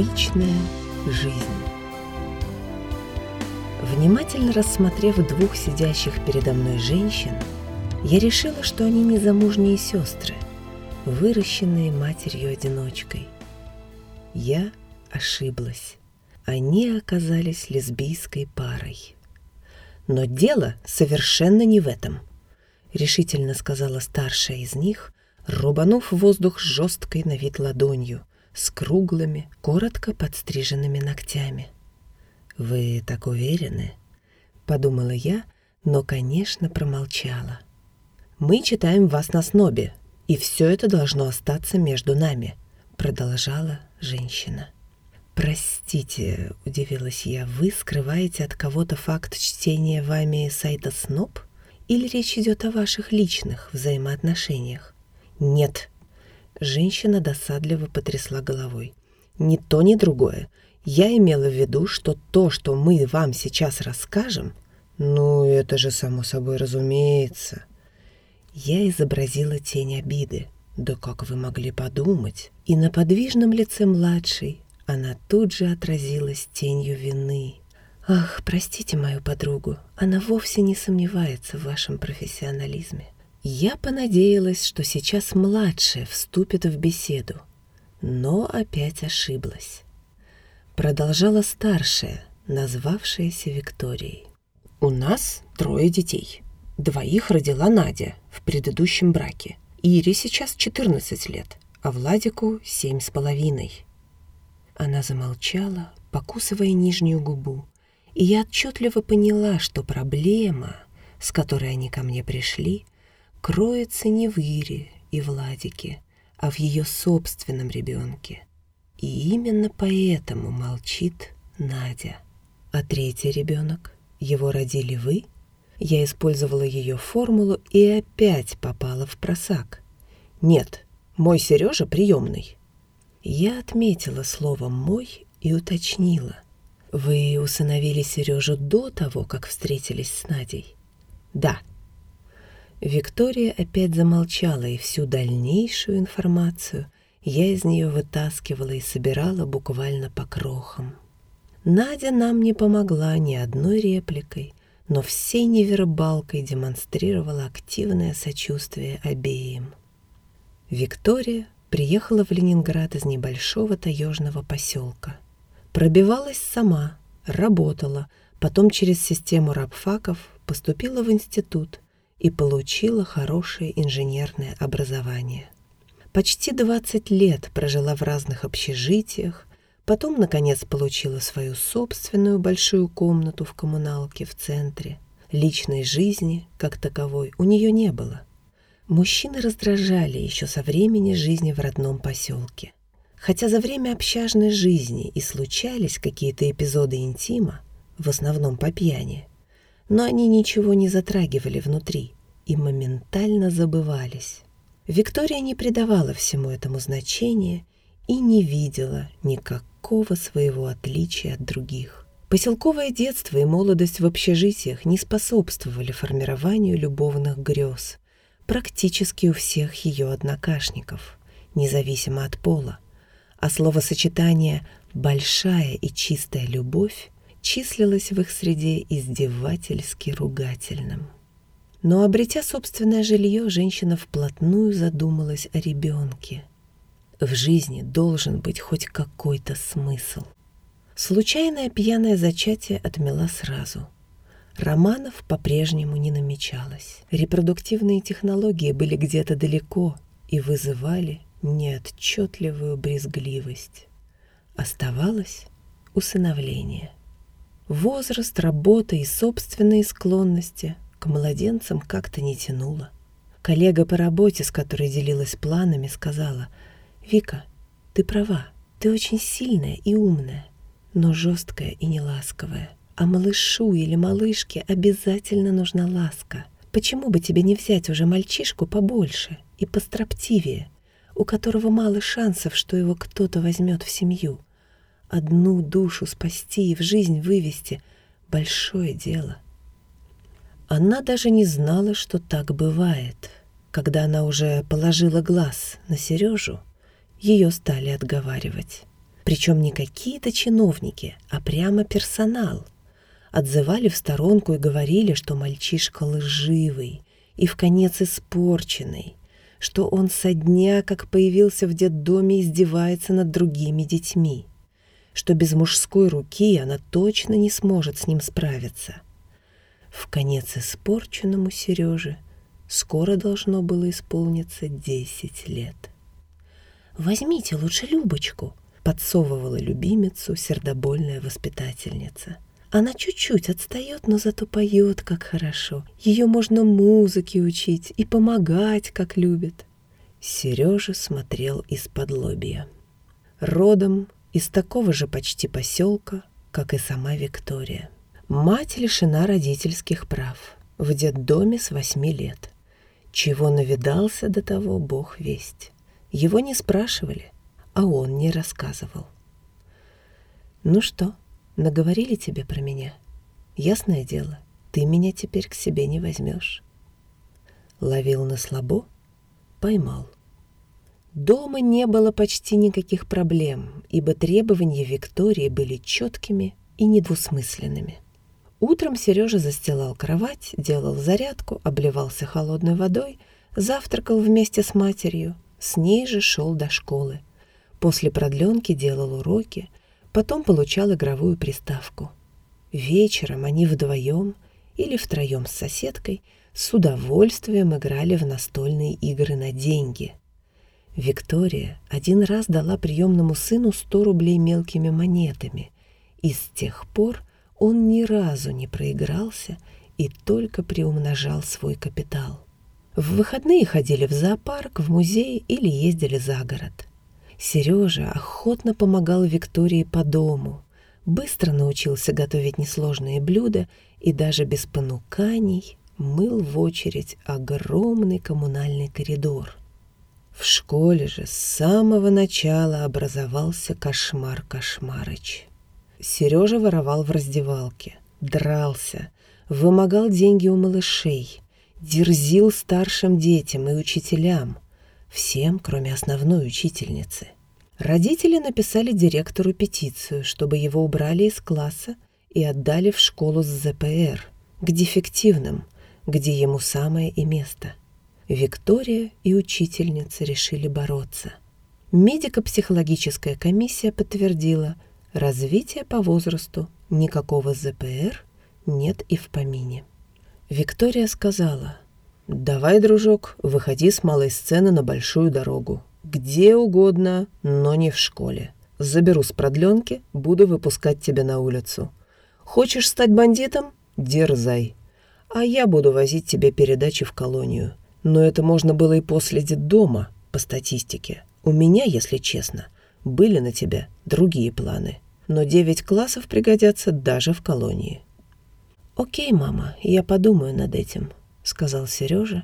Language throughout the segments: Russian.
Обычная жизнь. Внимательно рассмотрев двух сидящих передо мной женщин, я решила, что они незамужние сестры, выращенные матерью-одиночкой. Я ошиблась. Они оказались лесбийской парой. Но дело совершенно не в этом, решительно сказала старшая из них, рубанув воздух жесткой на вид ладонью, с круглыми, коротко подстриженными ногтями. «Вы так уверены?» — подумала я, но, конечно, промолчала. «Мы читаем вас на снобе, и все это должно остаться между нами», — продолжала женщина. «Простите», — удивилась я, — «вы скрываете от кого-то факт чтения вами сайта СНОП? Или речь идет о ваших личных взаимоотношениях?» «Нет», Женщина досадливо потрясла головой. «Ни то, ни другое. Я имела в виду, что то, что мы вам сейчас расскажем...» «Ну, это же само собой разумеется». Я изобразила тень обиды. «Да как вы могли подумать?» И на подвижном лице младшей она тут же отразилась тенью вины. «Ах, простите мою подругу, она вовсе не сомневается в вашем профессионализме. Я понадеялась, что сейчас младшая вступит в беседу, но опять ошиблась. Продолжала старшая, назвавшаяся Викторией. «У нас трое детей. Двоих родила Надя в предыдущем браке. Ире сейчас 14 лет, а Владику семь с половиной». Она замолчала, покусывая нижнюю губу, и я отчетливо поняла, что проблема, с которой они ко мне пришли, кроется не в Ире и Владике, а в ее собственном ребенке. И именно поэтому молчит Надя. А третий ребенок? Его родили вы? Я использовала ее формулу и опять попала в просак. Нет, мой Сережа приемный. Я отметила слово «мой» и уточнила. Вы усыновили Сережу до того, как встретились с Надей? Да, Виктория опять замолчала, и всю дальнейшую информацию я из нее вытаскивала и собирала буквально по крохам. Надя нам не помогла ни одной репликой, но всей невербалкой демонстрировала активное сочувствие обеим. Виктория приехала в Ленинград из небольшого таежного поселка. Пробивалась сама, работала, потом через систему рабфаков поступила в институт – и получила хорошее инженерное образование. Почти 20 лет прожила в разных общежитиях, потом, наконец, получила свою собственную большую комнату в коммуналке в центре. Личной жизни, как таковой, у нее не было. Мужчины раздражали еще со времени жизни в родном поселке. Хотя за время общажной жизни и случались какие-то эпизоды интима, в основном по пьяни, но они ничего не затрагивали внутри и моментально забывались. Виктория не придавала всему этому значения и не видела никакого своего отличия от других. Поселковое детство и молодость в общежитиях не способствовали формированию любовных грез практически у всех ее однокашников, независимо от пола, а словосочетание «большая и чистая любовь» числилось в их среде издевательски ругательным. Но, обретя собственное жилье, женщина вплотную задумалась о ребенке. В жизни должен быть хоть какой-то смысл. Случайное пьяное зачатие отмела сразу. Романов по-прежнему не намечалось. Репродуктивные технологии были где-то далеко и вызывали неотчетливую брезгливость. Оставалось усыновление. Возраст, работа и собственные склонности к младенцам как-то не тянуло. Коллега по работе, с которой делилась планами, сказала, «Вика, ты права, ты очень сильная и умная, но жесткая и неласковая. А малышу или малышке обязательно нужна ласка. Почему бы тебе не взять уже мальчишку побольше и построптивее, у которого мало шансов, что его кто-то возьмет в семью? Одну душу спасти и в жизнь вывести — большое дело». Она даже не знала, что так бывает. Когда она уже положила глаз на Сережу, ее стали отговаривать. Причем не какие-то чиновники, а прямо персонал. Отзывали в сторонку и говорили, что мальчишка лживый и в конец испорченный, что он со дня, как появился в детдоме, издевается над другими детьми, что без мужской руки она точно не сможет с ним справиться. В конец испорченному Сереже скоро должно было исполниться десять лет. «Возьмите лучше Любочку», — подсовывала любимицу сердобольная воспитательница. Она чуть-чуть отстает, но зато поет, как хорошо. Ее можно музыке учить и помогать, как любит. Сережа смотрел из-под лобья. Родом из такого же почти поселка, как и сама Виктория. Мать лишена родительских прав. В детдоме с восьми лет. Чего навидался до того, бог весть. Его не спрашивали, а он не рассказывал. «Ну что, наговорили тебе про меня? Ясное дело, ты меня теперь к себе не возьмешь». Ловил на слабо, поймал. Дома не было почти никаких проблем, ибо требования Виктории были четкими и недвусмысленными. Утром Сережа застилал кровать, делал зарядку, обливался холодной водой, завтракал вместе с матерью, с ней же шел до школы. После продленки делал уроки, потом получал игровую приставку. Вечером они вдвоем или втроем с соседкой с удовольствием играли в настольные игры на деньги. Виктория один раз дала приемному сыну 100 рублей мелкими монетами, и с тех пор он ни разу не проигрался и только приумножал свой капитал. В выходные ходили в зоопарк, в музей или ездили за город. Сережа охотно помогал Виктории по дому, быстро научился готовить несложные блюда и даже без понуканий мыл в очередь огромный коммунальный коридор. В школе же с самого начала образовался кошмар Кошмарыч. Сережа воровал в раздевалке, дрался, вымогал деньги у малышей, дерзил старшим детям и учителям, всем, кроме основной учительницы. Родители написали директору петицию, чтобы его убрали из класса и отдали в школу с ЗПР, к дефективным, где ему самое и место. Виктория и учительница решили бороться. Медико-психологическая комиссия подтвердила – Развитие по возрасту, никакого ЗПР нет и в помине. Виктория сказала, «Давай, дружок, выходи с малой сцены на большую дорогу. Где угодно, но не в школе. Заберу с продленки, буду выпускать тебя на улицу. Хочешь стать бандитом? Дерзай. А я буду возить тебе передачи в колонию. Но это можно было и после детдома, по статистике. У меня, если честно, – были на тебя другие планы, но девять классов пригодятся даже в колонии. «Окей, мама, я подумаю над этим», — сказал Сережа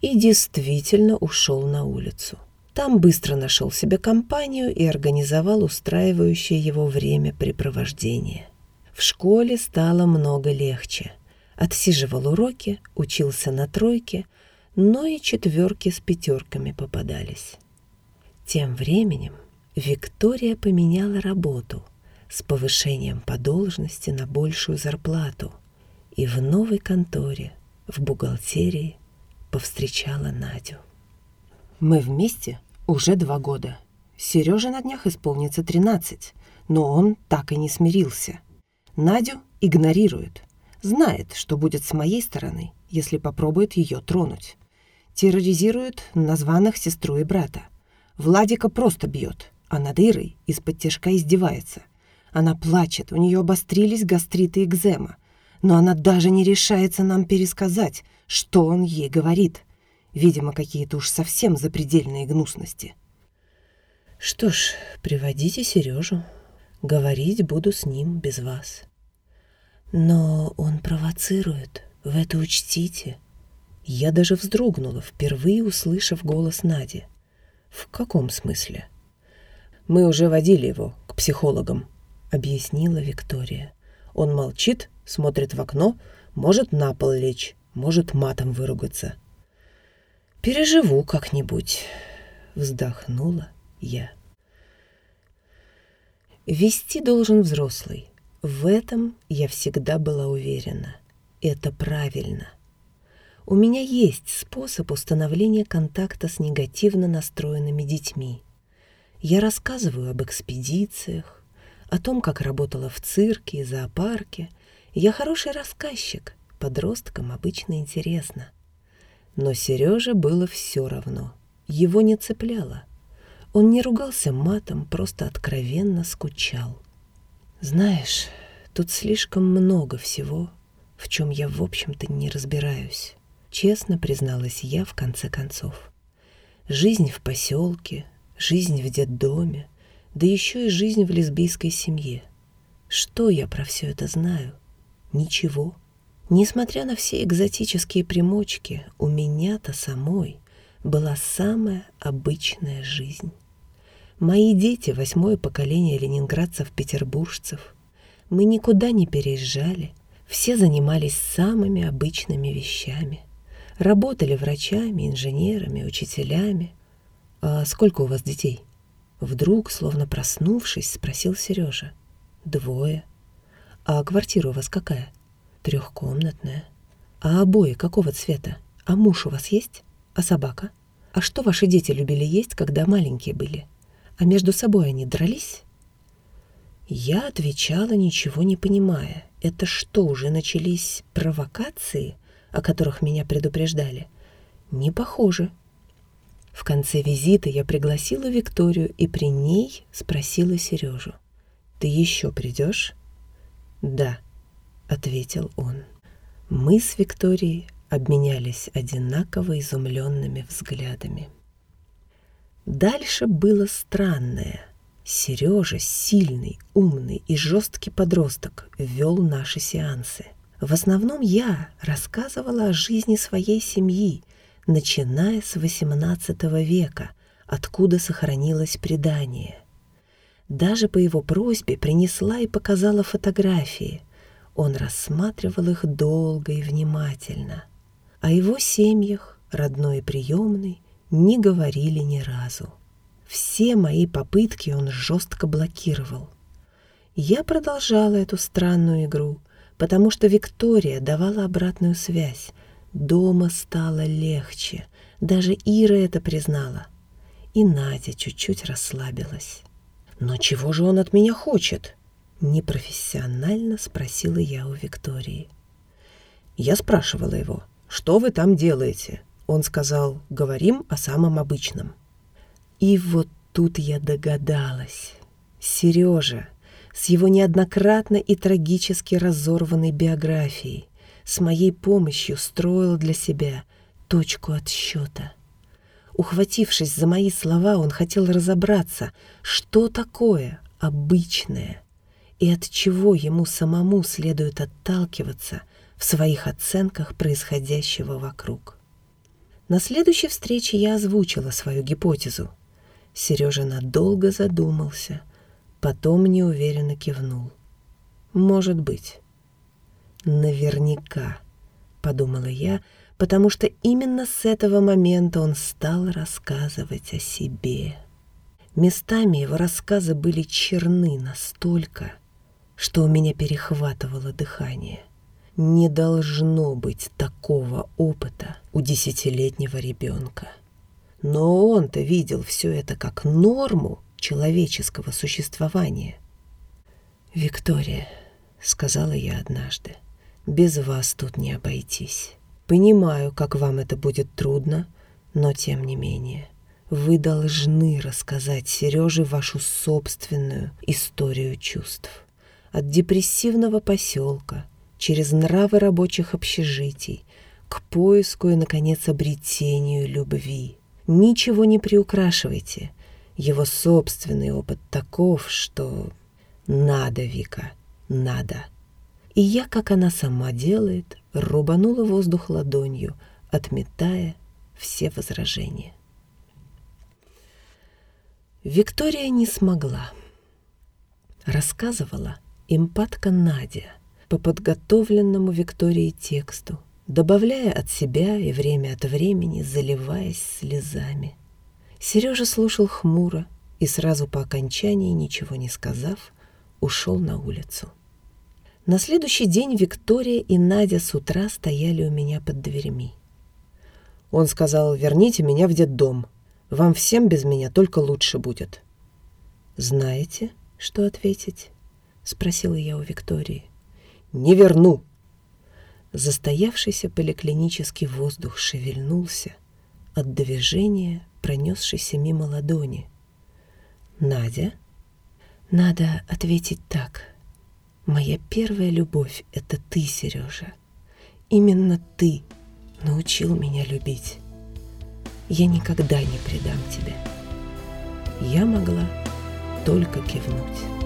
и действительно ушел на улицу. Там быстро нашел себе компанию и организовал устраивающее его времяпрепровождение. В школе стало много легче. Отсиживал уроки, учился на тройке, но и четверки с пятерками попадались. Тем временем Виктория поменяла работу с повышением по должности на большую зарплату и в новой конторе, в бухгалтерии, повстречала Надю. Мы вместе уже два года. Сереже на днях исполнится 13, но он так и не смирился. Надю игнорирует. Знает, что будет с моей стороны, если попробует ее тронуть. Терроризирует названных сестру и брата. Владика просто бьет, а над Ирой из-под тяжка издевается. Она плачет, у нее обострились гастриты и экзема. Но она даже не решается нам пересказать, что он ей говорит. Видимо, какие-то уж совсем запредельные гнусности. Что ж, приводите Сережу. Говорить буду с ним без вас. Но он провоцирует, вы это учтите. Я даже вздрогнула, впервые услышав голос Нади. В каком смысле? — мы уже водили его к психологам», — объяснила Виктория. «Он молчит, смотрит в окно, может на пол лечь, может матом выругаться». «Переживу как-нибудь», — вздохнула я. Вести должен взрослый. В этом я всегда была уверена. Это правильно. У меня есть способ установления контакта с негативно настроенными детьми. Я рассказываю об экспедициях, о том, как работала в цирке и зоопарке. Я хороший рассказчик, подросткам обычно интересно. Но Сереже было все равно. Его не цепляло. Он не ругался матом, просто откровенно скучал. Знаешь, тут слишком много всего, в чем я, в общем-то, не разбираюсь. Честно призналась я в конце концов. Жизнь в поселке, жизнь в детдоме, да еще и жизнь в лесбийской семье. Что я про все это знаю? Ничего. Несмотря на все экзотические примочки, у меня-то самой была самая обычная жизнь. Мои дети — восьмое поколение ленинградцев-петербуржцев. Мы никуда не переезжали, все занимались самыми обычными вещами. Работали врачами, инженерами, учителями. «А сколько у вас детей?» Вдруг, словно проснувшись, спросил Сережа. «Двое. А квартира у вас какая?» «Трехкомнатная. А обои какого цвета? А муж у вас есть? А собака? А что ваши дети любили есть, когда маленькие были?» А между собой они дрались? Я отвечала, ничего не понимая. Это что, уже начались провокации, о которых меня предупреждали? Не похоже. В конце визита я пригласила Викторию и при ней спросила Сережу. «Ты еще придешь?» «Да», — ответил он. Мы с Викторией обменялись одинаково изумленными взглядами. Дальше было странное. Сережа, сильный, умный и жесткий подросток, вел наши сеансы. В основном я рассказывала о жизни своей семьи, начиная с XVIII века, откуда сохранилось предание. Даже по его просьбе принесла и показала фотографии. Он рассматривал их долго и внимательно. О его семьях, родной и приемной, не говорили ни разу. Все мои попытки он жестко блокировал. Я продолжала эту странную игру, потому что Виктория давала обратную связь. Дома стало легче. Даже Ира это признала. И Надя чуть-чуть расслабилась. «Но чего же он от меня хочет?» Непрофессионально спросила я у Виктории. Я спрашивала его, «Что вы там делаете?» Он сказал, говорим о самом обычном. И вот тут я догадалась. Сережа с его неоднократно и трагически разорванной биографией с моей помощью строил для себя точку отсчета. Ухватившись за мои слова, он хотел разобраться, что такое обычное и от чего ему самому следует отталкиваться в своих оценках происходящего вокруг. На следующей встрече я озвучила свою гипотезу. Сережа надолго задумался, потом неуверенно кивнул. «Может быть». «Наверняка», — подумала я, потому что именно с этого момента он стал рассказывать о себе. Местами его рассказы были черны настолько, что у меня перехватывало дыхание. Не должно быть такого опыта у десятилетнего ребенка. Но он-то видел все это как норму человеческого существования. «Виктория», — сказала я однажды, — «без вас тут не обойтись. Понимаю, как вам это будет трудно, но тем не менее, вы должны рассказать Сереже вашу собственную историю чувств. От депрессивного поселка через нравы рабочих общежитий, к поиску и, наконец, обретению любви. Ничего не приукрашивайте. Его собственный опыт таков, что надо, Вика, надо. И я, как она сама делает, рубанула воздух ладонью, отметая все возражения. Виктория не смогла. Рассказывала импатка Надя по подготовленному Виктории тексту, добавляя от себя и время от времени заливаясь слезами. Сережа слушал хмуро и сразу по окончании, ничего не сказав, ушел на улицу. На следующий день Виктория и Надя с утра стояли у меня под дверьми. Он сказал, верните меня в детдом. Вам всем без меня только лучше будет. Знаете, что ответить? Спросила я у Виктории. Не верну. Застоявшийся поликлинический воздух шевельнулся от движения, пронесшейся мимо ладони. Надя? Надо ответить так. Моя первая любовь — это ты, Сережа. Именно ты научил меня любить. Я никогда не предам тебя. Я могла только кивнуть.